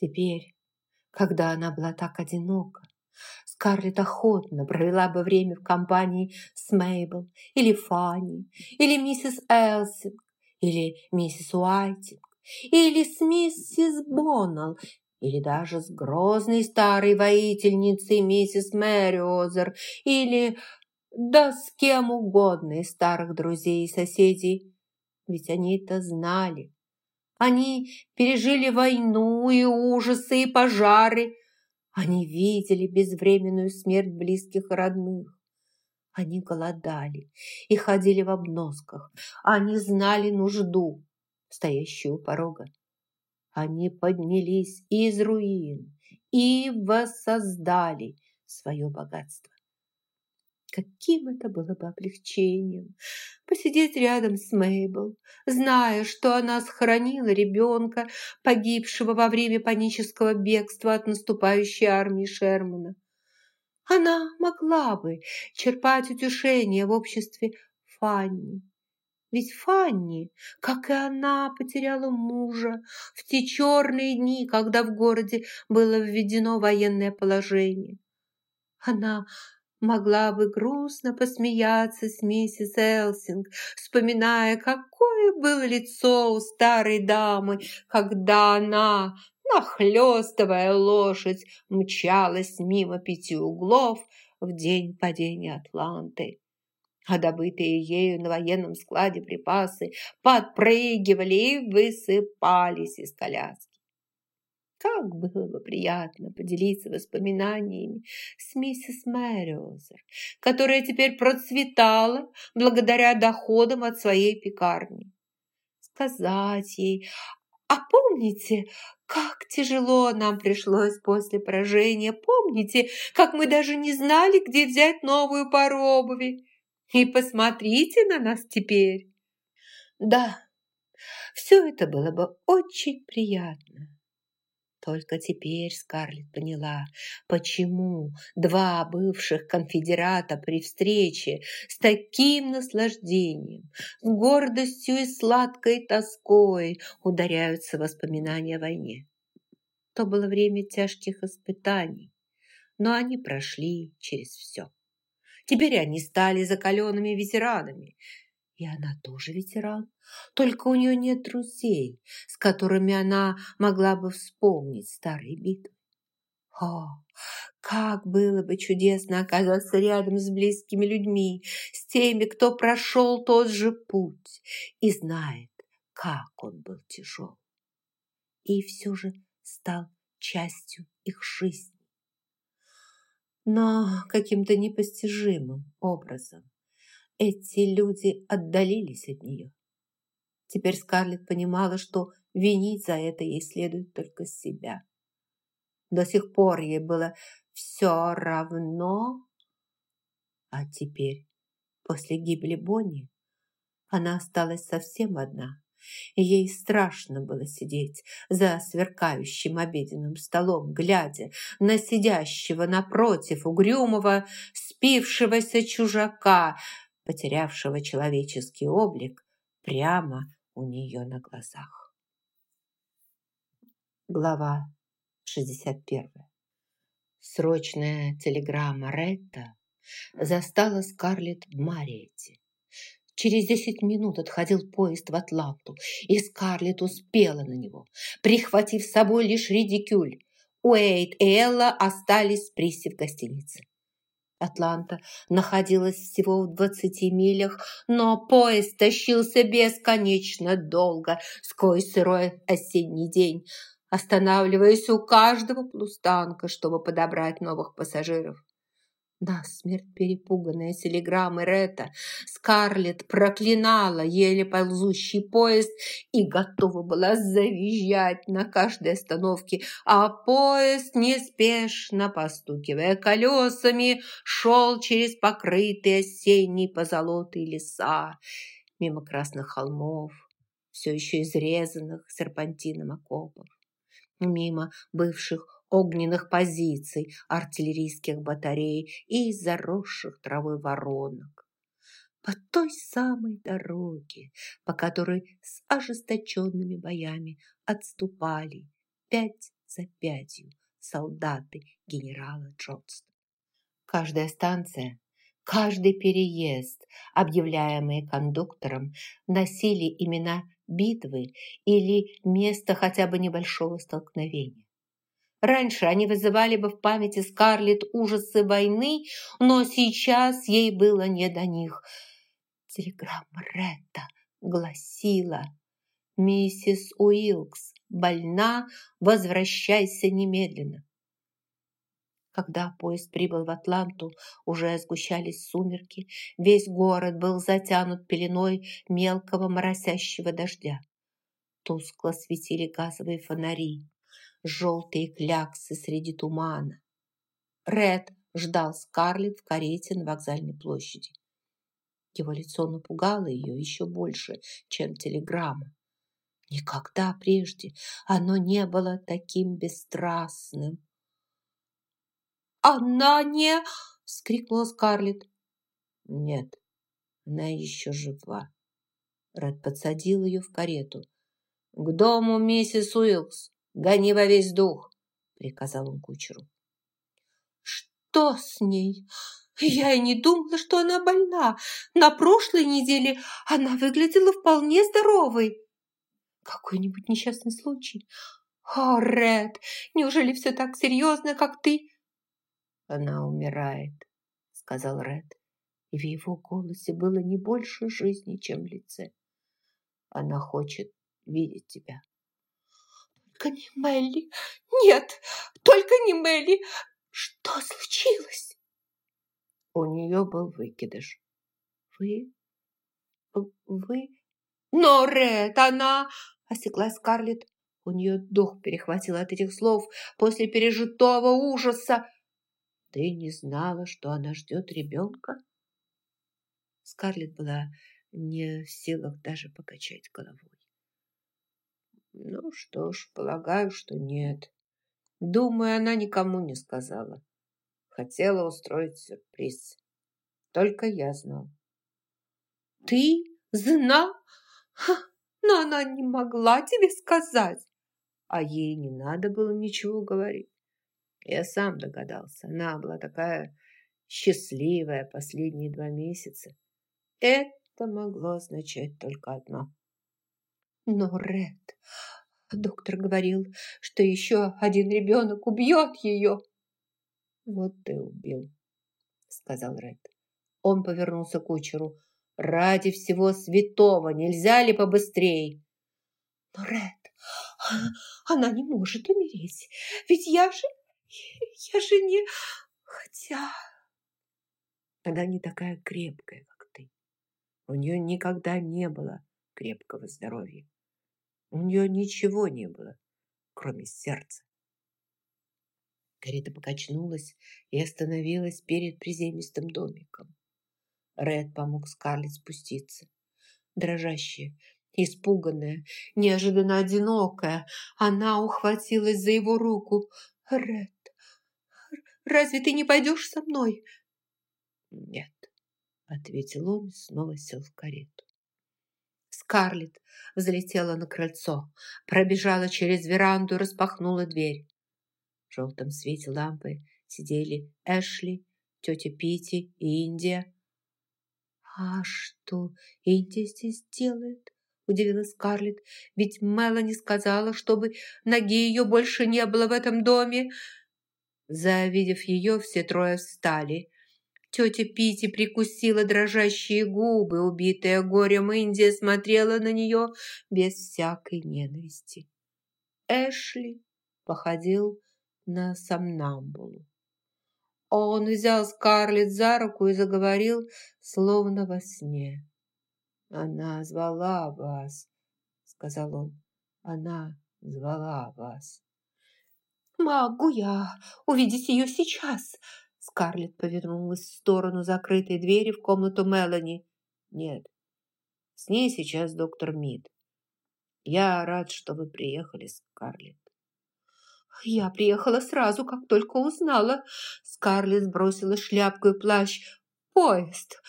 Теперь, когда она была так одинока, Скарлетт охотно провела бы время в компании с Мейбл или Фанни, или миссис Элсинг, или миссис Уайтинг, или с миссис Боннелл, или даже с грозной старой воительницей миссис Мэриозер, или да с кем угодно из старых друзей и соседей. Ведь они это знали. Они пережили войну и ужасы, и пожары. Они видели безвременную смерть близких и родных. Они голодали и ходили в обносках. Они знали нужду, стоящую у порога. Они поднялись из руин и воссоздали свое богатство. Каким это было бы облегчением посидеть рядом с Мейбл, зная, что она сохранила ребенка, погибшего во время панического бегства от наступающей армии Шермана. Она могла бы черпать утешение в обществе Фанни. Ведь Фанни, как и она, потеряла мужа в те черные дни, когда в городе было введено военное положение. Она могла бы грустно посмеяться с миссис Элсинг, вспоминая, какое было лицо у старой дамы, когда она, нахлёстывая лошадь, мчалась мимо пяти углов в день падения Атланты. А добытые ею на военном складе припасы подпрыгивали и высыпались из коляски. Как было бы приятно поделиться воспоминаниями с миссис Мэриозер, которая теперь процветала благодаря доходам от своей пекарни. Сказать ей, а помните, как тяжело нам пришлось после поражения? Помните, как мы даже не знали, где взять новую пару обуви? И посмотрите на нас теперь. Да, все это было бы очень приятно. Только теперь Скарлетт поняла, почему два бывших конфедерата при встрече с таким наслаждением, с гордостью и сладкой тоской ударяются воспоминания о войне. То было время тяжких испытаний, но они прошли через все. Теперь они стали закаленными ветеранами, и она тоже ветеран, только у нее нет друзей, с которыми она могла бы вспомнить старые битвы. О, как было бы чудесно оказаться рядом с близкими людьми, с теми, кто прошел тот же путь и знает, как он был тяжел. И все же стал частью их жизни. Но каким-то непостижимым образом эти люди отдалились от нее. Теперь Скарлетт понимала, что винить за это ей следует только себя. До сих пор ей было все равно, а теперь, после гибели Бонни, она осталась совсем одна, ей страшно было сидеть за сверкающим обеденным столом, глядя на сидящего напротив угрюмого, спившегося чужака, потерявшего человеческий облик прямо у нее на глазах. Глава 61. Срочная телеграмма Ретта застала Скарлетт в Мариэте. Через десять минут отходил поезд в Атланту, и Скарлетт успела на него, прихватив с собой лишь редикюль. Уэйт и Элла остались Приссе в гостинице. Атланта находилась всего в двадцати милях, но поезд тащился бесконечно долго сквозь сырой осенний день, останавливаясь у каждого плустанка, чтобы подобрать новых пассажиров. Насмерть перепуганная телеграммой Ретта, Скарлетт проклинала еле ползущий поезд и готова была завизжать на каждой остановке, а поезд, неспешно постукивая колесами, шел через покрытые осенней позолотой леса, мимо красных холмов, все еще изрезанных серпантином окопов, мимо бывших огненных позиций артиллерийских батарей и заросших травой воронок. По той самой дороге, по которой с ожесточенными боями отступали пять за пятью солдаты генерала Джонстона. Каждая станция, каждый переезд, объявляемые кондуктором, носили имена битвы или место хотя бы небольшого столкновения. Раньше они вызывали бы в памяти Скарлетт ужасы войны, но сейчас ей было не до них. Телеграмма Ретта гласила «Миссис Уилкс больна, возвращайся немедленно». Когда поезд прибыл в Атланту, уже сгущались сумерки, весь город был затянут пеленой мелкого моросящего дождя. Тускло светили газовые фонари, желтые кляксы среди тумана. Ред ждал Скарлетт в карете на вокзальной площади. Его лицо напугало ее еще больше, чем телеграмма. Никогда прежде оно не было таким бесстрастным. «Она не...» — вскрикнула Скарлетт. «Нет, она еще жива». Ред подсадил ее в карету. «К дому миссис Уилкс. Гони во весь дух!» — приказал он кучеру. «Что с ней? Я и не думала, что она больна. На прошлой неделе она выглядела вполне здоровой. Какой-нибудь несчастный случай? О, Ред, неужели все так серьезно, как ты?» «Она умирает», — сказал Ред, и в его голосе было не больше жизни, чем в лице. «Она хочет видеть тебя». Только не Мелли. Нет, только не Мелли. Что случилось? У нее был выкидыш. Вы... Вы... Но, Ред, она... Осекла Скарлетт. У нее дух перехватил от этих слов после пережитого ужаса. Ты не знала, что она ждет ребенка? Скарлетт была не в силах даже покачать головой. Ну что ж, полагаю, что нет. Думаю, она никому не сказала. Хотела устроить сюрприз. Только я знал. Ты знал? Но она не могла тебе сказать. А ей не надо было ничего говорить. Я сам догадался. Она была такая счастливая последние два месяца. Это могло означать только одно. Но Ред, доктор говорил, что еще один ребенок убьет ее. Вот ты убил, сказал Ред. Он повернулся к кучеру. Ради всего святого, нельзя ли побыстрее? Но Ред, она не может умереть, ведь я же, я же не... Хотя... Она не такая крепкая, как ты. У нее никогда не было крепкого здоровья. У нее ничего не было, кроме сердца. Карета покачнулась и остановилась перед приземистым домиком. Ред помог Скарлетт спуститься. Дрожащая, испуганная, неожиданно одинокая, она ухватилась за его руку. «Ред, разве ты не пойдешь со мной?» «Нет», — ответил он и снова сел в карету. Скарлетт взлетела на крыльцо, пробежала через веранду распахнула дверь. В желтом свете лампы сидели Эшли, тетя Пити и Индия. «А что Индия здесь делает?» – удивилась Скарлетт. «Ведь Мелани сказала, чтобы ноги ее больше не было в этом доме». Завидев ее, все трое встали. Тетя Пити прикусила дрожащие губы, убитая горем Индия смотрела на нее без всякой ненависти. Эшли походил на сомнамбулу. Он взял Скарлетт за руку и заговорил, словно во сне. «Она звала вас», — сказал он. «Она звала вас». «Могу я увидеть ее сейчас?» Скарлетт повернулась в сторону закрытой двери в комнату Мелани. «Нет, с ней сейчас доктор Мид. Я рад, что вы приехали, Скарлетт». «Я приехала сразу, как только узнала». Скарлетт сбросила шляпку и плащ. «Поезд!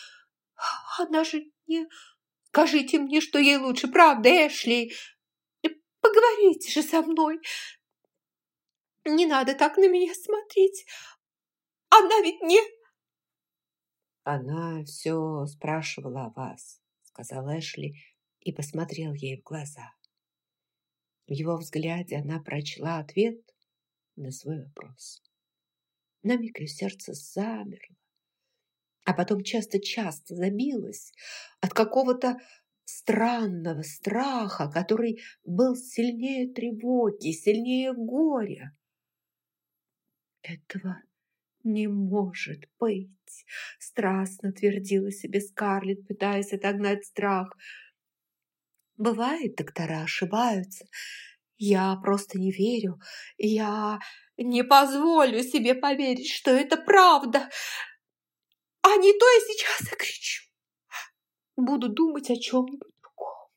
Она же не... Скажите мне, что ей лучше, правда, Эшли? Поговорите же со мной. Не надо так на меня смотреть. Она ведь не...» «Она все спрашивала о вас», — сказал Эшли и посмотрел ей в глаза. В его взгляде она прочла ответ на свой вопрос. На миг ее сердце замерло, а потом часто-часто забилось от какого-то странного страха, который был сильнее тревоги, сильнее горя. Этого не может быть, страстно твердила себе Скарлетт, пытаясь отогнать страх. Бывает, доктора ошибаются. Я просто не верю. Я не позволю себе поверить, что это правда. А не то я сейчас закричу. Буду думать о чем-нибудь другом.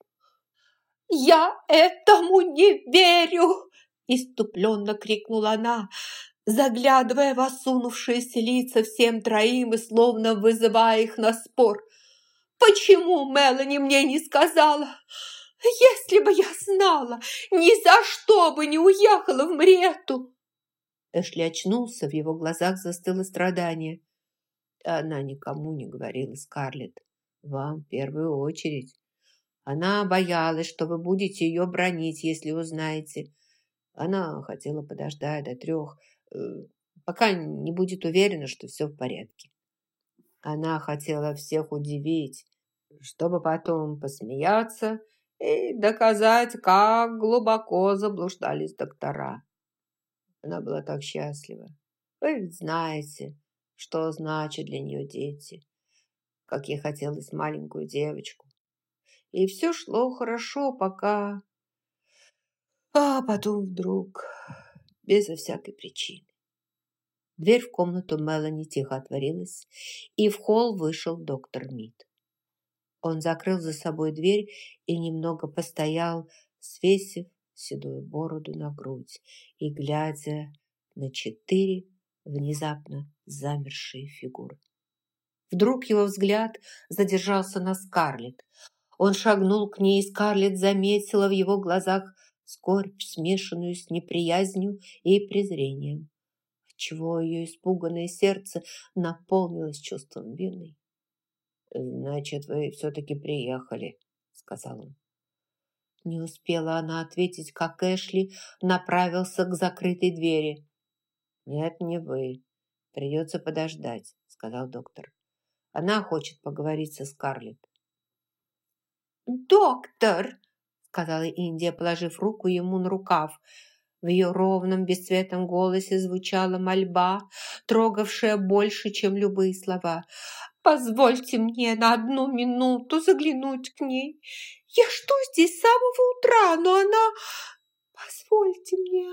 «Я этому не верю!» Иступленно крикнула она, заглядывая в осунувшиеся лица всем троим и словно вызывая их на спор. «Почему Мелани мне не сказала? Если бы я знала, ни за что бы не уехала в Мрету!» Эшли очнулся, в его глазах застыло страдание. Она никому не говорила, Скарлетт. Вам в первую очередь. Она боялась, что вы будете ее бронить, если узнаете. Она хотела подождать до трех, пока не будет уверена, что все в порядке. Она хотела всех удивить, чтобы потом посмеяться и доказать, как глубоко заблуждались доктора. Она была так счастлива. Вы ведь знаете, что значит для нее дети, как ей хотелось маленькую девочку. И все шло хорошо, пока... А потом вдруг, безо всякой причины. Дверь в комнату Мелани тихо отворилась, и в холл вышел доктор Мид. Он закрыл за собой дверь и немного постоял, свесив седую бороду на грудь и глядя на четыре внезапно замершие фигуры. Вдруг его взгляд задержался на Скарлетт. Он шагнул к ней, и Скарлетт заметила в его глазах скорбь, смешанную с неприязнью и презрением, отчего ее испуганное сердце наполнилось чувством вины. «Значит, вы все-таки приехали», — сказал он. Не успела она ответить, как Эшли направился к закрытой двери. «Нет, не вы. Придется подождать», — сказал доктор. «Она хочет поговорить со Скарлетт». «Доктор!» — сказала Индия, положив руку ему на рукав. В ее ровном бесцветном голосе звучала мольба, трогавшая больше, чем любые слова. «Позвольте мне на одну минуту заглянуть к ней. Я жду здесь с самого утра, но она... Позвольте мне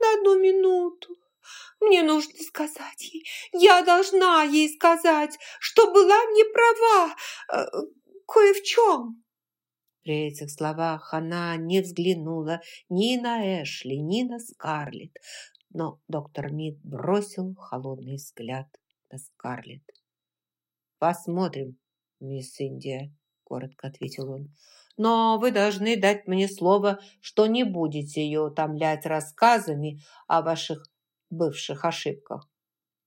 на одну минуту. Мне нужно сказать ей, я должна ей сказать, что была не права э, кое в чем». При этих словах она не взглянула ни на Эшли, ни на Скарлетт, но доктор Мид бросил холодный взгляд на Скарлетт. «Посмотрим, мисс Индия», — коротко ответил он. «Но вы должны дать мне слово, что не будете ее утомлять рассказами о ваших бывших ошибках.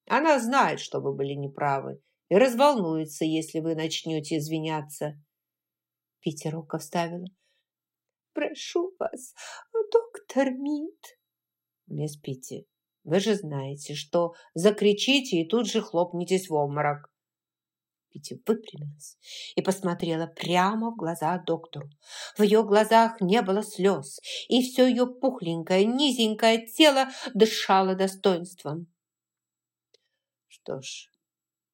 Она знает, что вы были неправы, и разволнуется, если вы начнете извиняться». Питер робко вставила. «Прошу вас, доктор Мид». «Мисс Питти, вы же знаете, что закричите и тут же хлопнетесь в обморок». Питти выпрямилась и посмотрела прямо в глаза доктору. В ее глазах не было слез, и все ее пухленькое, низенькое тело дышало достоинством. «Что ж,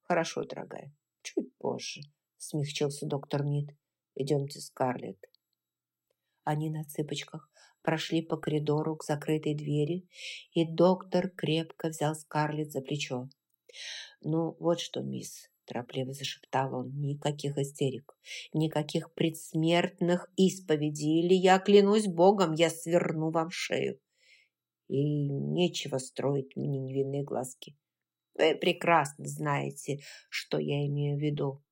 хорошо, дорогая, чуть позже», — смягчился доктор Мид. Идемте, Скарлетт. Они на цыпочках прошли по коридору к закрытой двери, и доктор крепко взял Скарлетт за плечо. «Ну, вот что, мисс», – торопливо зашептал он, – «никаких истерик, никаких предсмертных исповедей, или я, клянусь Богом, я сверну вам шею. И нечего строить мне невинные глазки. Вы прекрасно знаете, что я имею в виду.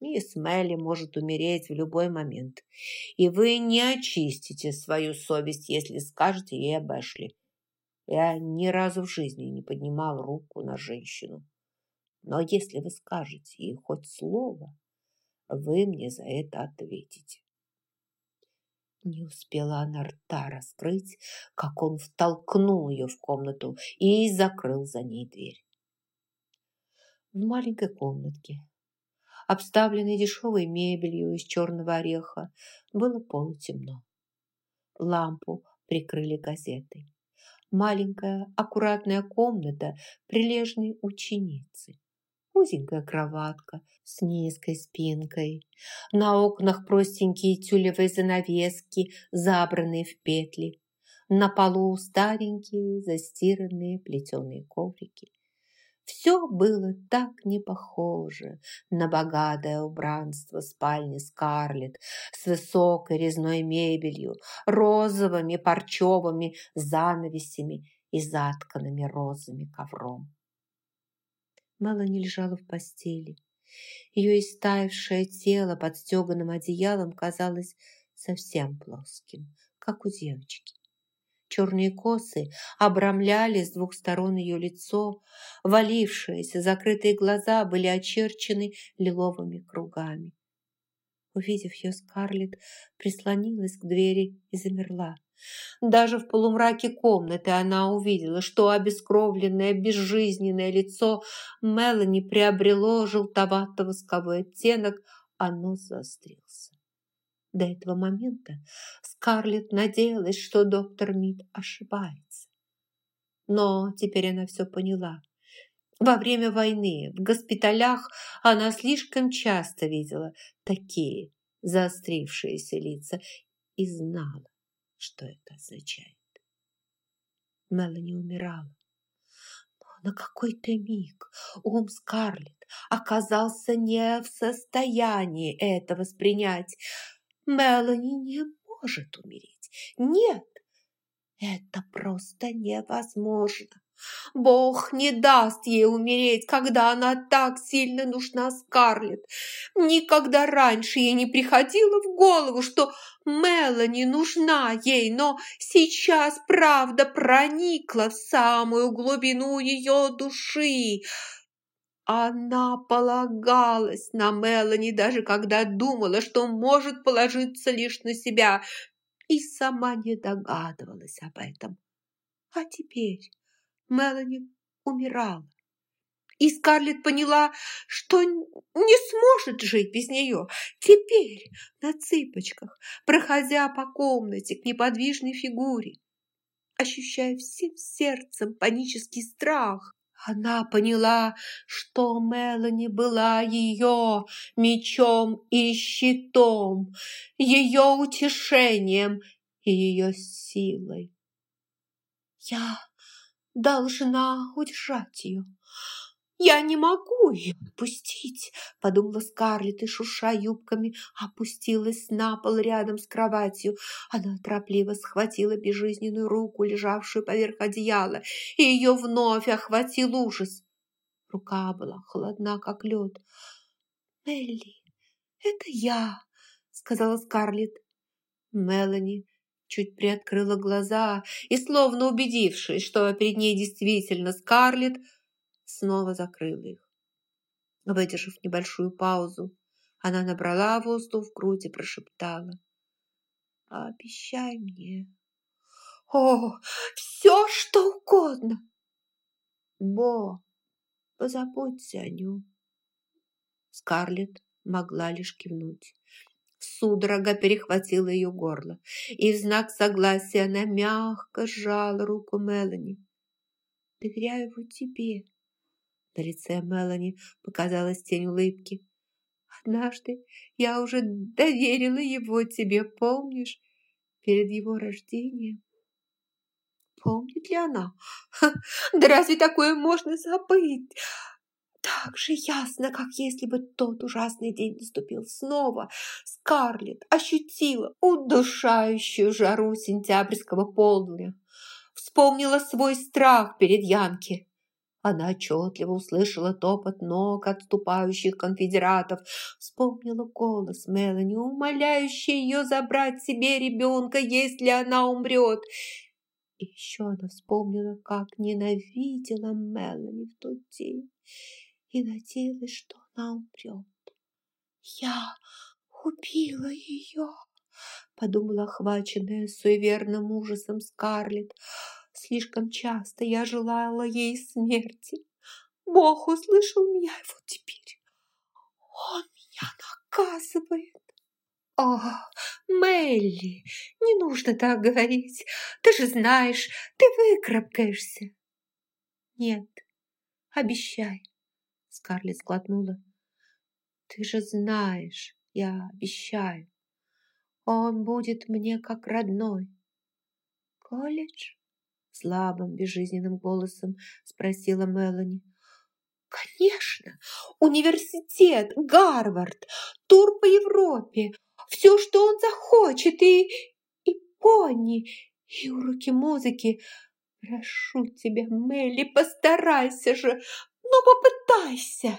Мисс Мелли может умереть в любой момент, и вы не очистите свою совесть, если скажете ей об Эшли. Я ни разу в жизни не поднимал руку на женщину. Но если вы скажете ей хоть слово, вы мне за это ответите. Не успела она рта раскрыть, как он втолкнул ее в комнату и закрыл за ней дверь. В маленькой комнатке, обставленной дешевой мебелью из черного ореха, было полутемно. Лампу прикрыли газетой. Маленькая, аккуратная комната прилежной ученицы узенькая кроватка с низкой спинкой. На окнах простенькие тюлевые занавески, забранные в петли. На полу старенькие застиранные плетеные коврики. Все было так не похоже на богатое убранство спальни Скарлетт с высокой резной мебелью, розовыми парчевыми занавесями и затканными розами ковром. Мелани лежала в постели. Ее истаившее тело под стеганым одеялом казалось совсем плоским, как у девочки. Черные косы обрамляли с двух сторон ее лицо, валившиеся закрытые глаза были очерчены лиловыми кругами. Увидев ее, Скарлетт прислонилась к двери и замерла. Даже в полумраке комнаты она увидела, что обескровленное, безжизненное лицо Мелани приобрело желтовато-восковой оттенок, а нос заострился. До этого момента Скарлетт надеялась, что доктор Мид ошибается. Но теперь она все поняла. Во время войны в госпиталях она слишком часто видела такие заострившиеся лица и знала, что это означает. Мелани умирала. Но на какой-то миг ум Скарлетт оказался не в состоянии это воспринять. Мелани не может умереть. Нет, это просто невозможно. Бог не даст ей умереть, когда она так сильно нужна Скарлетт. Никогда раньше ей не приходило в голову, что Мелани нужна ей, но сейчас правда проникла в самую глубину ее души. Она полагалась на Мелани, даже когда думала, что может положиться лишь на себя, и сама не догадывалась об этом. А теперь Мелани умирала. И Скарлетт поняла, что не сможет жить без нее. Теперь на цыпочках, проходя по комнате к неподвижной фигуре, ощущая всем сердцем панический страх, она поняла, что Мелани была ее мечом и щитом, ее утешением и ее силой. «Я должна удержать ее. «Я не могу ее отпустить», – подумала Скарлетт и, шуша юбками, опустилась на пол рядом с кроватью. Она торопливо схватила безжизненную руку, лежавшую поверх одеяла, и ее вновь охватил ужас. Рука была холодна, как лед. «Мелли, это я», – сказала Скарлетт. Мелани чуть приоткрыла глаза и, словно убедившись, что перед ней действительно Скарлетт, снова закрыла их. Выдержав небольшую паузу, она набрала воздух в грудь и прошептала. «Обещай мне». «О, все, что угодно!» «Бо, позаботься о нем». Скарлетт могла лишь кивнуть. Судорога перехватила ее горло, и в знак согласия она мягко сжала руку Мелани. «Доверяю его тебе». На лице Мелани показалась тень улыбки. «Однажды я уже доверила его тебе, помнишь, перед его рождением?» Помнит ли она? Да разве такое можно забыть? так же ясно, как если бы тот ужасный день наступил снова. Скарлетт ощутила удушающую жару сентябрьского полдня. Вспомнила свой страх перед Янки. Она отчетливо услышала топот ног отступающих конфедератов, вспомнила голос Мелани, умоляющий ее забрать себе ребенка, если она умрет. И еще она вспомнила, как ненавидела Мелани в тот день и надеялась, что она умрет. «Я убила ее!» — подумала охваченная суеверным ужасом Скарлетт. «Слишком часто я желала ей смерти. Бог услышал меня, и вот теперь он меня наказывает!» «О, Мелли, не нужно так говорить. Ты же знаешь, ты выкарабкаешься». «Нет, обещай», — Скарлетт сглотнула. «Ты же знаешь, я обещаю. Он будет мне как родной». «Колледж?» — слабым, безжизненным голосом спросила Мелани. «Конечно! Университет, Гарвард, тур по Европе, все, что он захочет, и... и пони, и уроки музыки. Прошу тебя, Мелли, постарайся же, ну попытайся!»